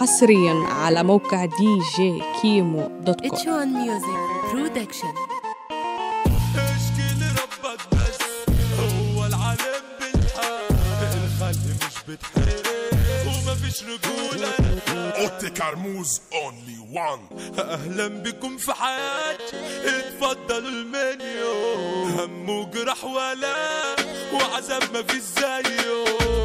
حصريا على موقع دي جي كيمو dot com. H 1 music production اشكي لربك بس هو العالم بالحق. الخلق مش بتحرق وما فيش رجولة. اوتي كرموز only one أهلا بكم في حياتي اتفضلوا المنيو. هم وجرح ولا وعذاب ما فيش زيه.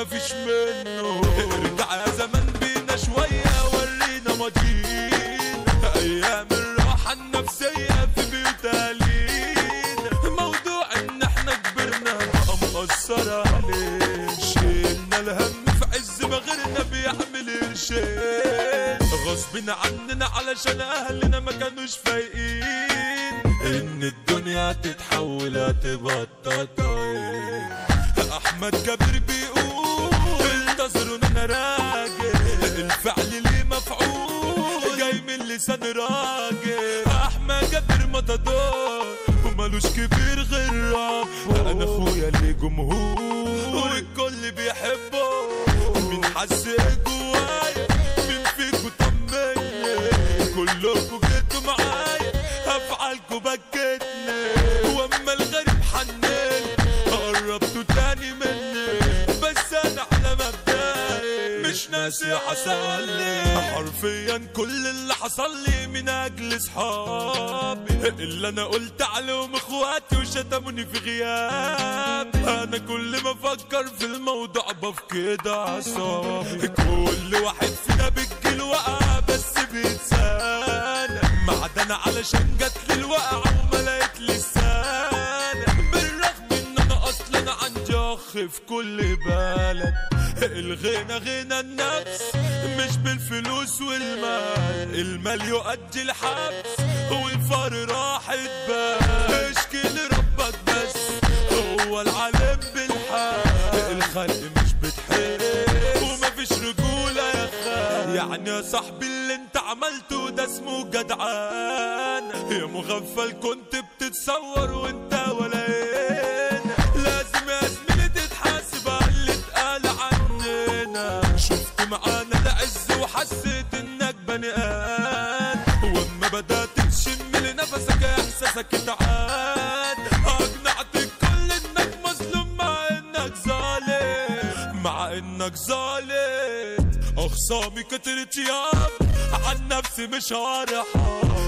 امشوا ما فيش منه. ارجع يا زمان بينا شوية ورينا ماضيين. أيام الراحة النفسية في بيوت اهالينا موضوع إن إحنا كبرنا بقى مأثر عليه شيلنا الهم في عز ما غيرنا بيعمل قرشين. غصب عننا علشان أهلنا ما كانوش فايقين. إن الدنيا تتحول هتبطل طيب أحمد جابر بيقول انتظروا أنا راجل الفعل ليه مفعول. جاي من لسان راجل أحمد جابر متدور ومالوش كبير غير رب أنا أخويا ليه جمهور؟ والكل بيحبه. مين حس جوايا مين فيكوا طمني كلكوا جيتوا معايا. افعالكوا بكتني. وأما الغريب حنين قربتوا تاني ناسي حصل لي. حرفيا كل اللي حصل لي من أجل صحابي اللي أنا قلت عليهم إخواتي وشتموني في غياب أنا كل ما أفكر في الموضوع بفقد أعصابي. كل واحد فينا بتجيله وقعة بس بيتساند معدن علشان جات لي الوقعة وما لقيت لسان بالرغم إن أنا أصلا عندي اخ في كل بلد. الغنى غنى النفس مش بالفلوس والمال. المال يؤدي الحبس والفار راح بال اشكي لربك بس هو العالم بالحق الخلق مش بتحرق ومفيش رجولة يا خال. يعني يا صاحبي اللي انت عملته ده اسمه جدعان. يا مغفل كنت بتتصور وانت ولا انك ظالم اخصامي كترت ياب عن نفسي مش هرحم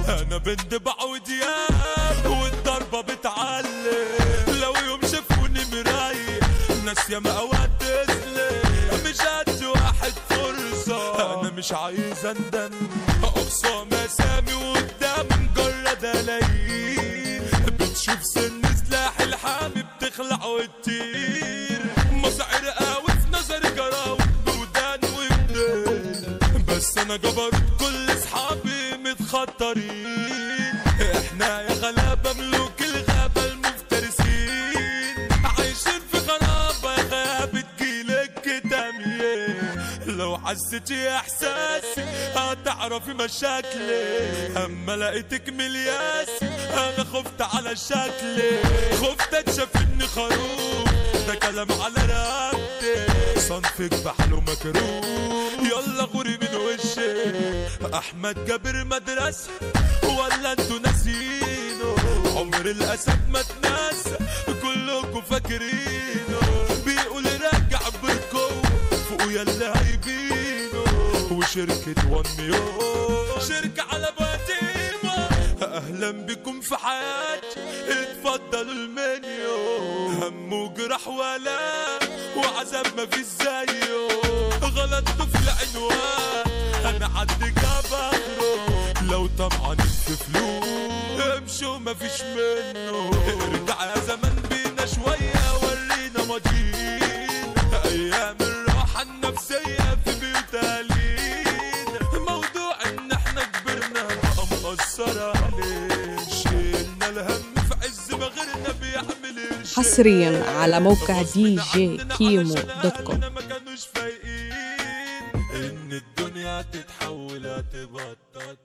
أنا بنت بعود ياب والضربة بتعلم لو يوم شافوني مرايق. ناس ياما اوقات مش قد واحد فرصة. أنا مش عايز أندم. اقسام اسامي وقدام مجرد الاقيه بتشوف سن جبروت كل اصحابي متخطرين. إحنا يا غلابة ملوك الغابة المفترسين. عايشين في غرابه غابة جيلك دميه لو حسيتي احساسي هتعرفي مشاكلي. اما لقيتك ملياسي أنا خفت على شكلي. خفت اتشاف اني خروف ده كلام على رقبتي. صنفك بحاله مكروه يلا غوري من وشي. أحمد جابر مدرسة ولا أنتوا ناسينه. عمر الأسد ما تنسى كلكم فاكرينه. بيقول راجع بالقوه فوق يلا هيبينه. وشركة وان ميو شركة على باتيما أهلا بكم في حياتي اتفضلوا المنيو. هم وجرح ولا وعذاب ما فيش زيه غلطت في أنا عندي كبره لو طمعانين في فلوس. امشوا ما فيش منه. ارجع يا زمان بينا شوية ورينا ماضيين. أيام الراحة النفسية في بيوت اهالينا موضوع إن إحنا كبرنا بقى مأثر عليه شيلنا الهم في عز ما غيرنا بيعمل. حصرياً على موقع دي جي كيمو دوت كوم. تتحول تبطل